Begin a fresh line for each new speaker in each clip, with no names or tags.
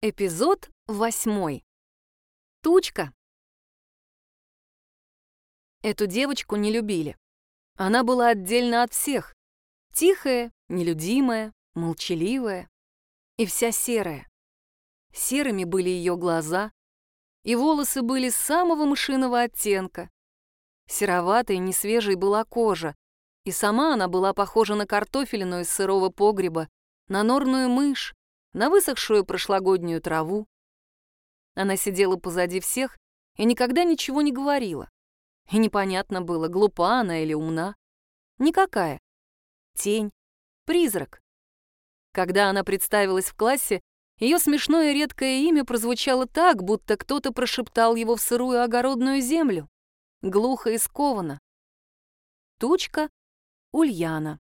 Эпизод восьмой. Тучка. Эту девочку не любили. Она была отдельно от всех. Тихая, нелюдимая, молчаливая и вся серая. Серыми были ее глаза, и волосы были самого мышиного оттенка. Сероватой, несвежей была кожа, и сама она была похожа на картофелину из сырого погреба, на норную мышь, на высохшую прошлогоднюю траву. Она сидела позади всех и никогда ничего не говорила. И непонятно было, глупа она или умна. Никакая. Тень. Призрак. Когда она представилась в классе, ее смешное редкое имя прозвучало так, будто кто-то прошептал его в сырую огородную землю. Глухо и скованно. Тучка Ульяна.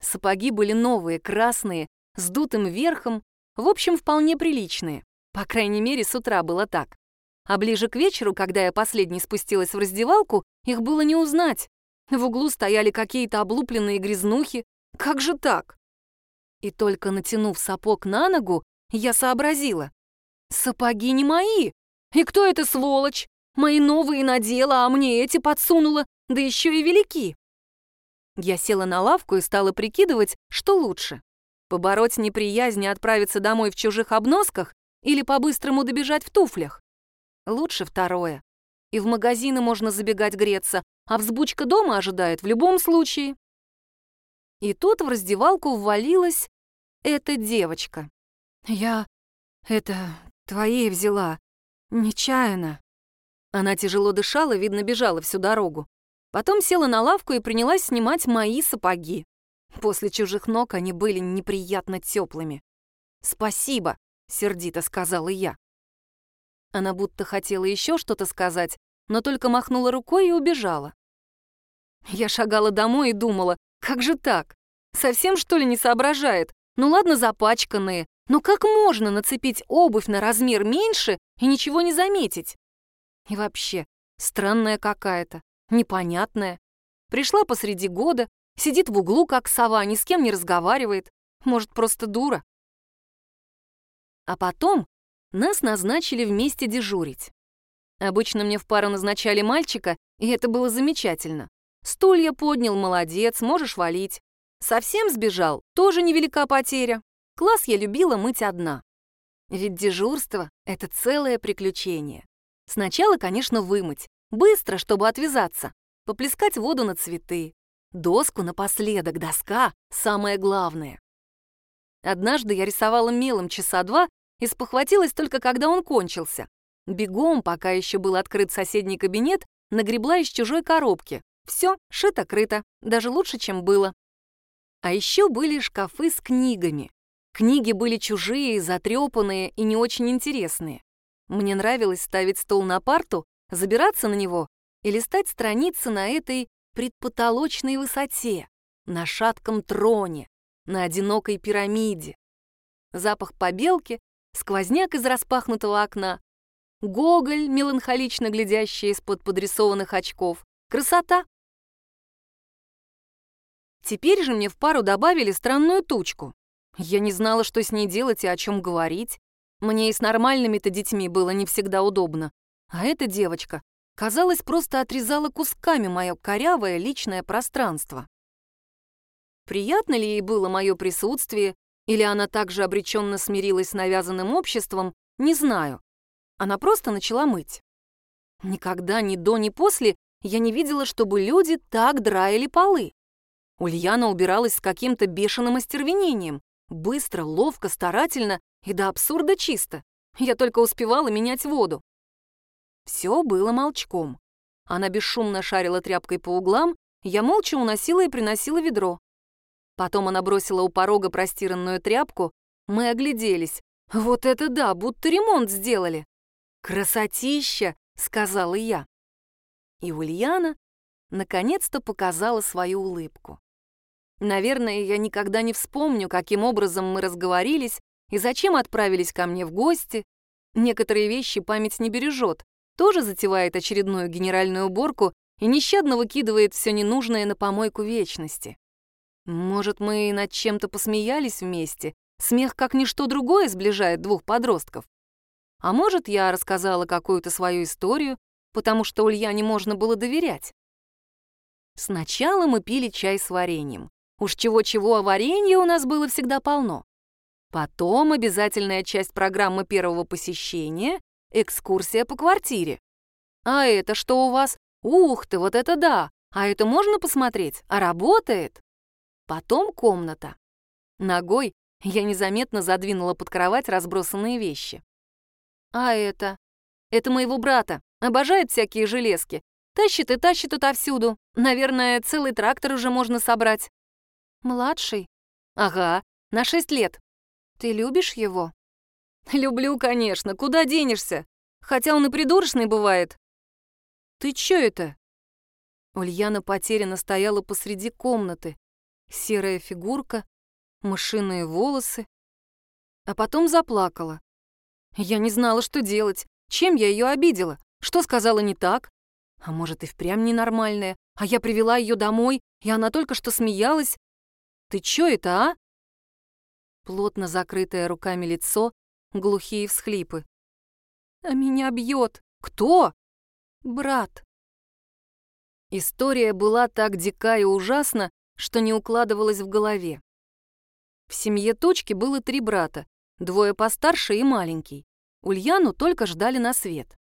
Сапоги были новые, красные, с дутым верхом, в общем, вполне приличные. По крайней мере, с утра было так. А ближе к вечеру, когда я последней спустилась в раздевалку, их было не узнать. В углу стояли какие-то облупленные грязнухи. Как же так? И только натянув сапог на ногу, я сообразила. Сапоги не мои. И кто это сволочь? Мои новые надела, а мне эти подсунула, да еще и велики. Я села на лавку и стала прикидывать, что лучше. Побороть неприязнь и отправиться домой в чужих обносках или по-быстрому добежать в туфлях? Лучше второе. И в магазины можно забегать греться, а взбучка дома ожидает в любом случае. И тут в раздевалку ввалилась эта девочка. Я это твоей взяла, нечаянно. Она тяжело дышала, видно, бежала всю дорогу. Потом села на лавку и принялась снимать мои сапоги. После чужих ног они были неприятно теплыми. «Спасибо», — сердито сказала я. Она будто хотела еще что-то сказать, но только махнула рукой и убежала. Я шагала домой и думала, как же так? Совсем, что ли, не соображает? Ну ладно, запачканные, но как можно нацепить обувь на размер меньше и ничего не заметить? И вообще, странная какая-то, непонятная. Пришла посреди года, Сидит в углу, как сова, ни с кем не разговаривает. Может, просто дура. А потом нас назначили вместе дежурить. Обычно мне в пару назначали мальчика, и это было замечательно. Стулья поднял, молодец, можешь валить. Совсем сбежал, тоже невелика потеря. Класс я любила мыть одна. Ведь дежурство — это целое приключение. Сначала, конечно, вымыть. Быстро, чтобы отвязаться. Поплескать воду на цветы. Доску напоследок, доска — самое главное. Однажды я рисовала мелом часа два и спохватилась только когда он кончился. Бегом, пока еще был открыт соседний кабинет, нагребла из чужой коробки. Все, шито-крыто, даже лучше, чем было. А еще были шкафы с книгами. Книги были чужие, затрепанные и не очень интересные. Мне нравилось ставить стол на парту, забираться на него и листать страницы на этой предпотолочной высоте, на шатком троне, на одинокой пирамиде. Запах побелки, сквозняк из распахнутого окна, Гоголь, меланхолично глядящий из-под подрисованных очков. Красота! Теперь же мне в пару добавили странную тучку. Я не знала, что с ней делать и о чем говорить. Мне и с нормальными-то детьми было не всегда удобно. А эта девочка казалось, просто отрезала кусками мое корявое личное пространство. Приятно ли ей было мое присутствие, или она также обреченно смирилась с навязанным обществом, не знаю. Она просто начала мыть. Никогда ни до, ни после я не видела, чтобы люди так драили полы. Ульяна убиралась с каким-то бешеным остервенением. Быстро, ловко, старательно и до абсурда чисто. Я только успевала менять воду. Все было молчком. Она бесшумно шарила тряпкой по углам, я молча уносила и приносила ведро. Потом она бросила у порога простиранную тряпку, мы огляделись. Вот это да, будто ремонт сделали. «Красотища!» — сказала я. И Ульяна наконец-то показала свою улыбку. Наверное, я никогда не вспомню, каким образом мы разговорились и зачем отправились ко мне в гости. Некоторые вещи память не бережет, тоже затевает очередную генеральную уборку и нещадно выкидывает все ненужное на помойку вечности. Может, мы над чем-то посмеялись вместе, Смех как ничто другое сближает двух подростков. А может, я рассказала какую-то свою историю, потому что Ульяне можно было доверять. Сначала мы пили чай с вареньем. Уж чего-чего, а варенья у нас было всегда полно. Потом обязательная часть программы первого посещения — экскурсия по квартире. А это что у вас? Ух ты, вот это да! А это можно посмотреть? А работает? Потом комната. Ногой я незаметно задвинула под кровать разбросанные вещи. А это? Это моего брата. Обожает всякие железки. Тащит и тащит отовсюду. Наверное, целый трактор уже можно собрать. Младший? Ага, на шесть лет. Ты любишь его? Люблю, конечно. Куда денешься? Хотя он и придурочный бывает. Ты чё это? Ульяна потерянно стояла посреди комнаты. Серая фигурка, мышиные волосы. А потом заплакала. Я не знала, что делать. Чем я ее обидела? Что сказала не так? А может, и впрямь ненормальная? А я привела ее домой, и она только что смеялась. Ты чё это, а? Плотно закрытое руками лицо, глухие всхлипы. А меня бьет. Кто? Брат. История была так дика и ужасна, что не укладывалась в голове. В семье Точки было три брата, двое постарше и маленький. Ульяну только ждали на свет.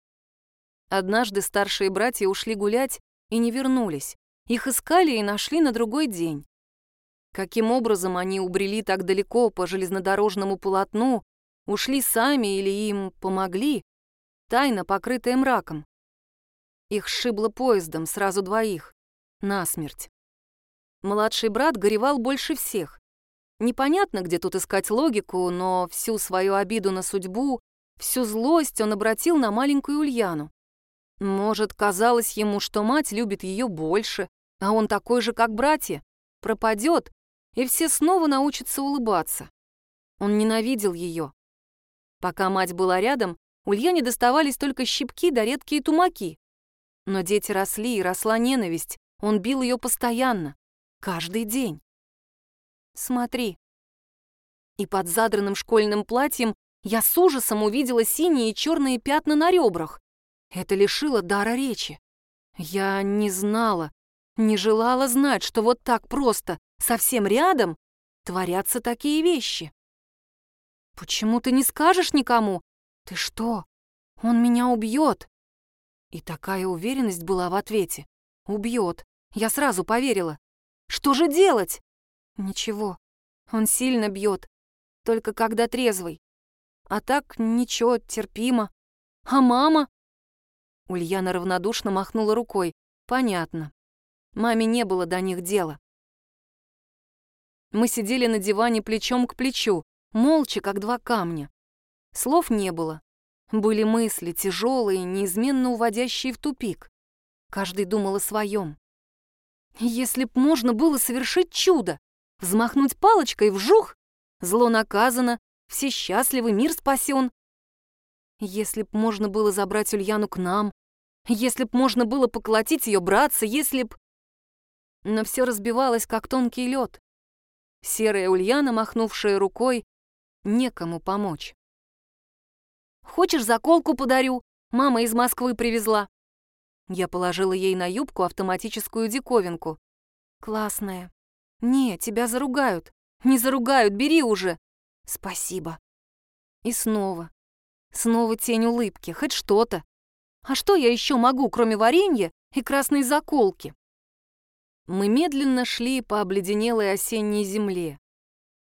Однажды старшие братья ушли гулять и не вернулись. Их искали и нашли на другой день. Каким образом они убрели так далеко по железнодорожному полотну, ушли сами или им помогли, тайна, покрытая мраком. Их сшибло поездом, сразу двоих, насмерть. Младший брат горевал больше всех. Непонятно, где тут искать логику, но всю свою обиду на судьбу, всю злость он обратил на маленькую Ульяну. Может, казалось ему, что мать любит ее больше, а он такой же, как братья, пропадет, и все снова научатся улыбаться. Он ненавидел ее. Пока мать была рядом, Ульяне доставались только щипки да редкие тумаки. Но дети росли, и росла ненависть. Он бил ее постоянно, каждый день. Смотри. И под задранным школьным платьем я с ужасом увидела синие и черные пятна на ребрах. Это лишило дара речи. Я не знала, не желала знать, что вот так просто, совсем рядом, творятся такие вещи. «Почему ты не скажешь никому? Ты что? Он меня убьет!» И такая уверенность была в ответе. «Убьет!» Я сразу поверила. «Что же делать?» «Ничего. Он сильно бьет. Только когда трезвый. А так ничего, терпимо. А мама?» Ульяна равнодушно махнула рукой. «Понятно. Маме не было до них дела». Мы сидели на диване плечом к плечу, молча, как два камня. Слов не было. Были мысли, тяжелые, неизменно уводящие в тупик. Каждый думал о своем. Если б можно было совершить чудо, взмахнуть палочкой вжух, зло наказано, все счастливы, мир спасен. Если б можно было забрать Ульяну к нам, если б можно было поколотить ее братца, если б... Но все разбивалось, как тонкий лед. Серая Ульяна, махнувшая рукой, некому помочь. «Хочешь, заколку подарю? Мама из Москвы привезла». Я положила ей на юбку автоматическую диковинку. «Классная. Не, тебя заругают. Не заругают, бери уже». «Спасибо». И снова. Снова тень улыбки, хоть что-то. А что я еще могу, кроме варенья и красной заколки? Мы медленно шли по обледенелой осенней земле.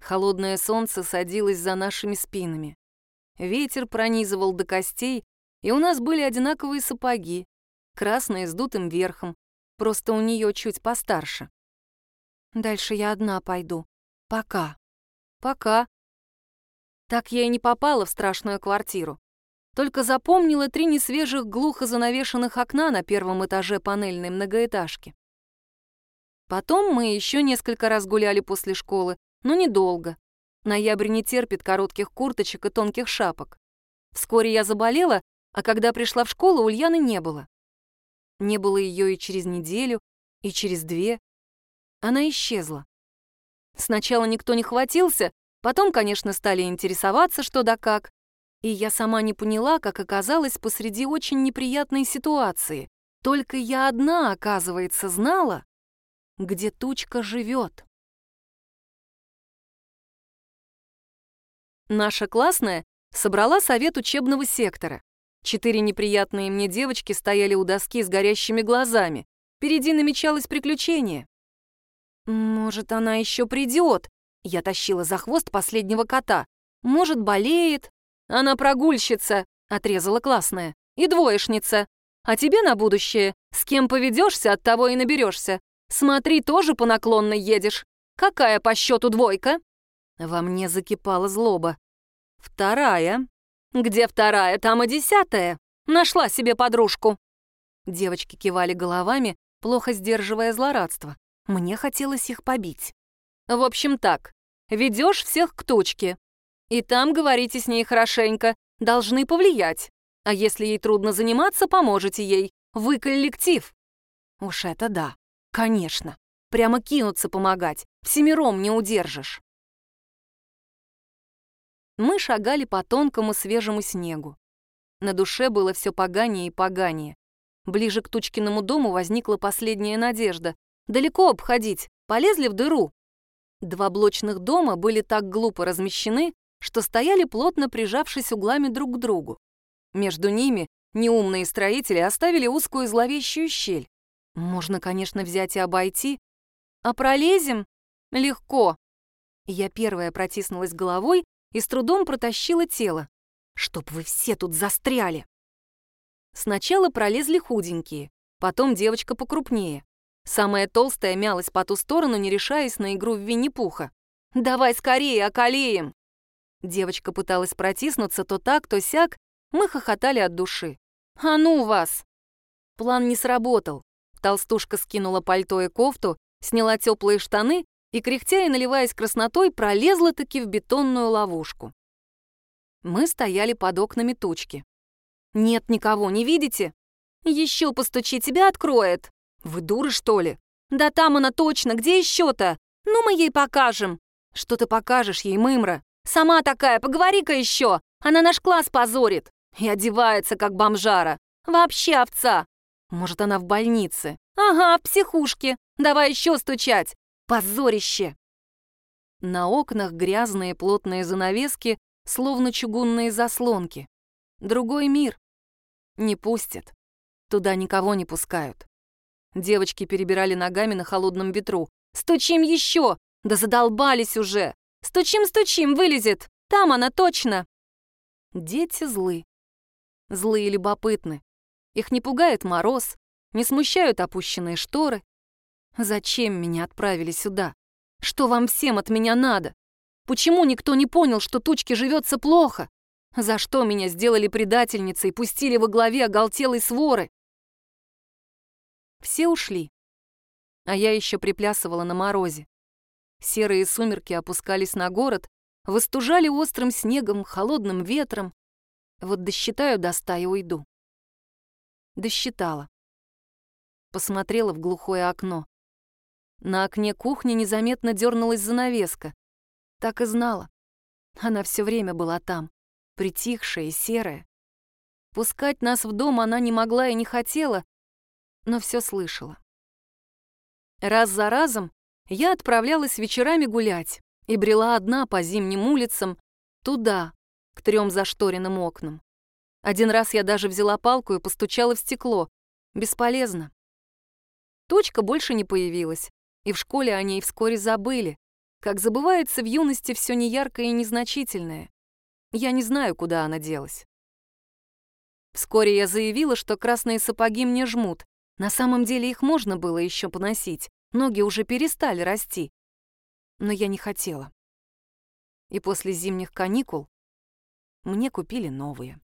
Холодное солнце садилось за нашими спинами. Ветер пронизывал до костей, и у нас были одинаковые сапоги, красные с дутым верхом, просто у нее чуть постарше. Дальше я одна пойду. Пока. Пока. Так я и не попала в страшную квартиру. Только запомнила три несвежих глухо занавешенных окна на первом этаже панельной многоэтажки. Потом мы еще несколько раз гуляли после школы, но недолго. Ноябрь не терпит коротких курточек и тонких шапок. Вскоре я заболела, а когда пришла в школу, Ульяны не было. Не было ее и через неделю, и через две. Она исчезла. Сначала никто не хватился, Потом, конечно, стали интересоваться, что да как. И я сама не поняла, как оказалась посреди очень неприятной ситуации. Только я одна, оказывается, знала, где тучка живет. Наша классная собрала совет учебного сектора. Четыре неприятные мне девочки стояли у доски с горящими глазами. Впереди намечалось приключение. «Может, она еще придет?» Я тащила за хвост последнего кота. «Может, болеет?» «Она прогульщица», — отрезала классная. «И двоечница. А тебе на будущее, с кем поведешься, от того и наберешься. Смотри, тоже по наклонной едешь. Какая по счету двойка?» Во мне закипала злоба. «Вторая». «Где вторая, там и десятая. Нашла себе подружку». Девочки кивали головами, плохо сдерживая злорадство. Мне хотелось их побить. В общем так, ведешь всех к точке. И там говорите с ней хорошенько, должны повлиять. А если ей трудно заниматься, поможете ей. Вы коллектив. Уж это да, конечно. Прямо кинуться помогать. Всемиром не удержишь. Мы шагали по тонкому свежему снегу. На душе было все поганее и поганее. Ближе к Тучкиному дому возникла последняя надежда. Далеко обходить, полезли в дыру. Два блочных дома были так глупо размещены, что стояли плотно прижавшись углами друг к другу. Между ними неумные строители оставили узкую зловещую щель. Можно, конечно, взять и обойти. А пролезем? Легко. Я первая протиснулась головой и с трудом протащила тело. Чтоб вы все тут застряли. Сначала пролезли худенькие, потом девочка покрупнее. Самая толстая мялась по ту сторону, не решаясь на игру в Винни-Пуха. «Давай скорее, околеем!» Девочка пыталась протиснуться то так, то сяк, мы хохотали от души. «А ну вас!» План не сработал. Толстушка скинула пальто и кофту, сняла теплые штаны и, кряхтя и наливаясь краснотой, пролезла-таки в бетонную ловушку. Мы стояли под окнами тучки. «Нет никого, не видите?» «Еще постучи, тебя откроет!» «Вы дуры, что ли?» «Да там она точно, где еще-то? Ну, мы ей покажем». «Что ты покажешь ей, мымра?» «Сама такая, поговори-ка еще, она наш класс позорит». И одевается, как бомжара. Вообще овца. Может, она в больнице? Ага, в психушке. Давай еще стучать. Позорище. На окнах грязные плотные занавески, словно чугунные заслонки. Другой мир. Не пустят. Туда никого не пускают. Девочки перебирали ногами на холодном ветру. «Стучим еще! Да задолбались уже! Стучим-стучим, вылезет! Там она точно!» Дети злы. Злые любопытны. Их не пугает мороз, не смущают опущенные шторы. Зачем меня отправили сюда? Что вам всем от меня надо? Почему никто не понял, что тучке живется плохо? За что меня сделали предательницей, пустили во главе оголтелой своры? Все ушли. А я еще приплясывала на морозе. Серые сумерки опускались на город, выстужали острым снегом, холодным ветром. Вот досчитаю до ста и уйду. Досчитала. Посмотрела в глухое окно. На окне кухни незаметно дернулась занавеска. Так и знала. Она все время была там, притихшая и серая. Пускать нас в дом она не могла и не хотела, но все слышала. Раз за разом я отправлялась вечерами гулять и брела одна по зимним улицам, туда, к трем зашторенным окнам. Один раз я даже взяла палку и постучала в стекло. Бесполезно. Точка больше не появилась, и в школе о ней вскоре забыли, как забывается в юности все неяркое и незначительное. Я не знаю, куда она делась. Вскоре я заявила, что красные сапоги мне жмут, на самом деле их можно было еще поносить, ноги уже перестали расти. Но я не хотела. И после зимних каникул мне купили новые.